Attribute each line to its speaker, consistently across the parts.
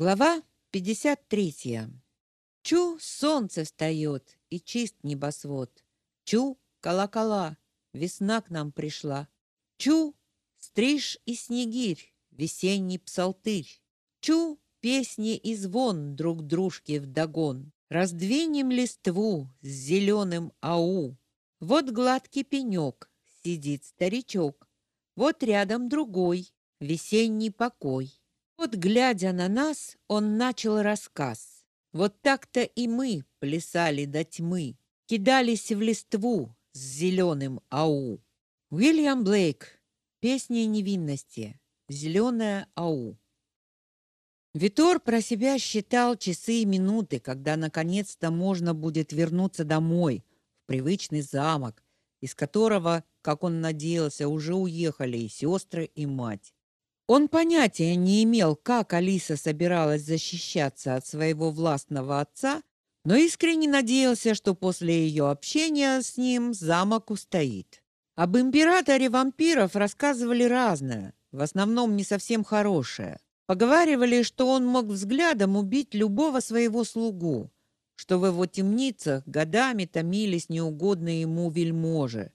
Speaker 1: Глава 53. Чу, солнце встает, и чист небосвод. Чу, колокола, весна к нам пришла. Чу, стриж и снегирь, весенний псалтырь. Чу, песни и звон друг дружке вдогон. Раздвинем листву с зеленым ау. Вот гладкий пенек, сидит старичок. Вот рядом другой, весенний покой. Вот, глядя на нас, он начал рассказ. Вот так-то и мы плясали до тьмы, кидались в листву с зеленым ау. Уильям Блейк. Песня невинности. Зеленая ау. Витор про себя считал часы и минуты, когда наконец-то можно будет вернуться домой, в привычный замок, из которого, как он надеялся, уже уехали и сестры, и мать. Он понятия не имел, как Алиса собиралась защищаться от своего властного отца, но искренне надеялся, что после ее общения с ним замок устоит. Об императоре вампиров рассказывали разное, в основном не совсем хорошее. Поговаривали, что он мог взглядом убить любого своего слугу, что в его темницах годами томились неугодные ему вельможи,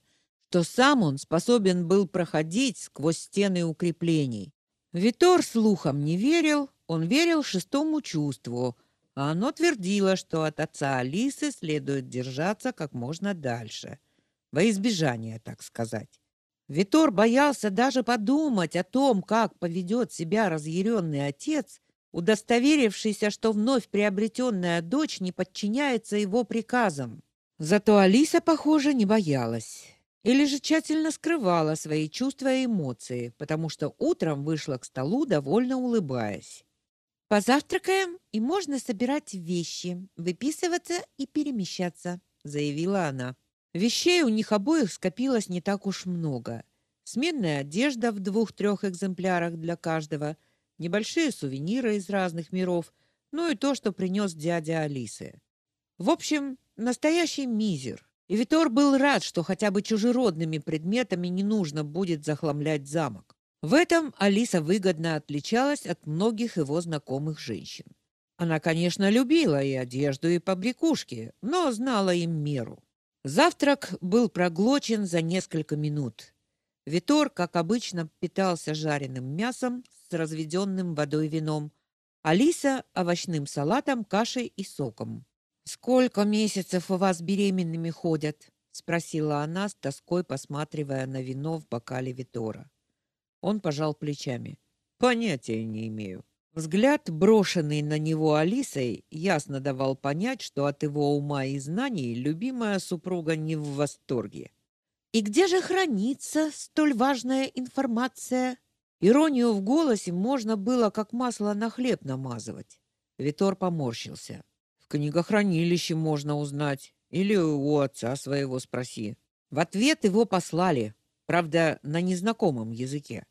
Speaker 1: что сам он способен был проходить сквозь стены укреплений, Витор слухам не верил, он верил шестому чувству, а оно твердило, что от отца Алисы следует держаться как можно дальше, во избежание, так сказать. Витор боялся даже подумать о том, как поведет себя разъяренный отец, удостоверившийся, что вновь приобретенная дочь не подчиняется его приказам. Зато Алиса, похоже, не боялась или же тщательно скрывала свои чувства и эмоции, потому что утром вышла к столу, довольно улыбаясь. «Позавтракаем, и можно собирать вещи, выписываться и перемещаться», — заявила она. Вещей у них обоих скопилось не так уж много. Сменная одежда в двух-трех экземплярах для каждого, небольшие сувениры из разных миров, ну и то, что принес дядя Алисы. В общем, настоящий мизер. И Витор был рад, что хотя бы чужеродными предметами не нужно будет захламлять замок. В этом Алиса выгодно отличалась от многих его знакомых женщин. Она, конечно, любила и одежду, и побрякушки, но знала им меру. Завтрак был проглочен за несколько минут. Витор, как обычно, питался жареным мясом с разведенным водой вином, Алиса – овощным салатом, кашей и соком. Сколько месяцев у вас беременными ходят? спросила она с тоской, посматривая на вино в бокале Витора. Он пожал плечами. Понятия не имею. Взгляд, брошенный на него Алисой, ясно давал понять, что от его ума и знаний любимая супруга не в восторге. И где же хранится столь важная информация? Иронию в голосе можно было как масло на хлеб намазывать. Витор поморщился. В книгохранилище можно узнать или у отца своего спроси. В ответ его послали, правда, на незнакомом языке.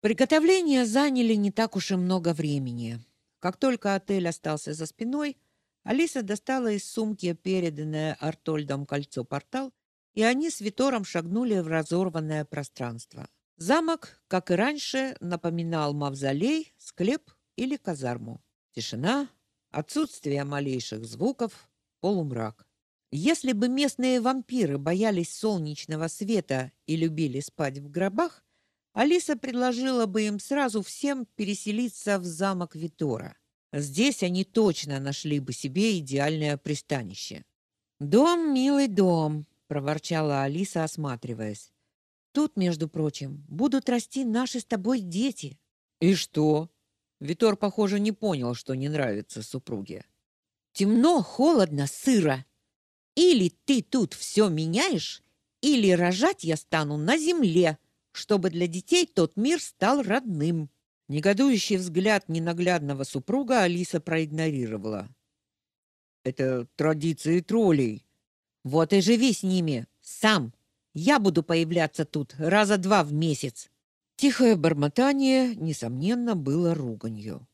Speaker 1: Приготовления заняли не так уж и много времени. Как только отель остался за спиной, Алиса достала из сумки переданное Артольдом кольцо-портал, и они с Витором шагнули в разорванное пространство. Замок, как и раньше, напоминал мавзолей, склеп или казарму. Тишина, Отсутствие малейших звуков, полумрак. Если бы местные вампиры боялись солнечного света и любили спать в гробах, Алиса предложила бы им сразу всем переселиться в замок Витора. Здесь они точно нашли бы себе идеальное пристанище. Дом, милый дом, проворчала Алиса, осматриваясь. Тут, между прочим, будут расти наши с тобой дети. И что? Витор, похоже, не понял, что не нравится супруге. Темно, холодно, сыро. Или ты тут все меняешь, или рожать я стану на земле, чтобы для детей тот мир стал родным. Негодующий взгляд ненаглядного супруга Алиса проигнорировала. Это традиции троллей. Вот и живи с ними сам. Я буду появляться тут раза два в месяц. Тихое бормотание, несомненно, было руганью.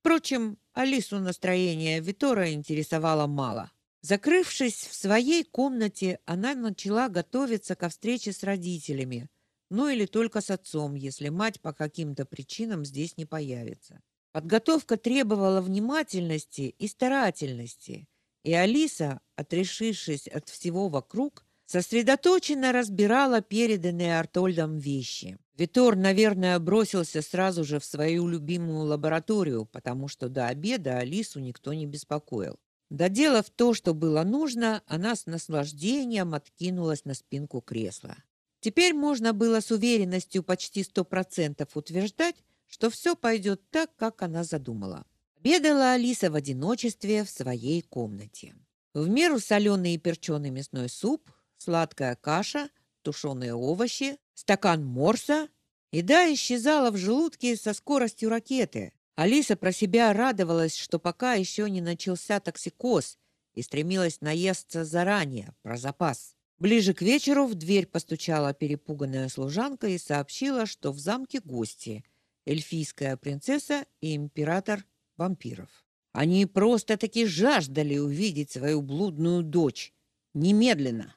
Speaker 1: Впрочем, Алису настроение Витора интересовало мало. Закрывшись в своей комнате, она начала готовиться ко встрече с родителями, ну или только с отцом, если мать по каким-то причинам здесь не появится. Подготовка требовала внимательности и старательности, и Алиса, отрешившись от всего вокруг, сосредоточенно разбирала переданные Артольдом вещи. Витор, наверное, бросился сразу же в свою любимую лабораторию, потому что до обеда Алису никто не беспокоил. Доделав то, что было нужно, она с наслаждением откинулась на спинку кресла. Теперь можно было с уверенностью почти сто процентов утверждать, что все пойдет так, как она задумала. Обедала Алиса в одиночестве в своей комнате. В меру соленый и перченый мясной суп, сладкая каша, тушеные овощи, стакан морса. Еда исчезала в желудке со скоростью ракеты. Алиса про себя радовалась, что пока еще не начался токсикоз, и стремилась наесться заранее, про запас. Ближе к вечеру в дверь постучала перепуганная служанка и сообщила, что в замке гости эльфийская принцесса и император вампиров. Они просто-таки жаждали увидеть свою блудную дочь. Немедленно.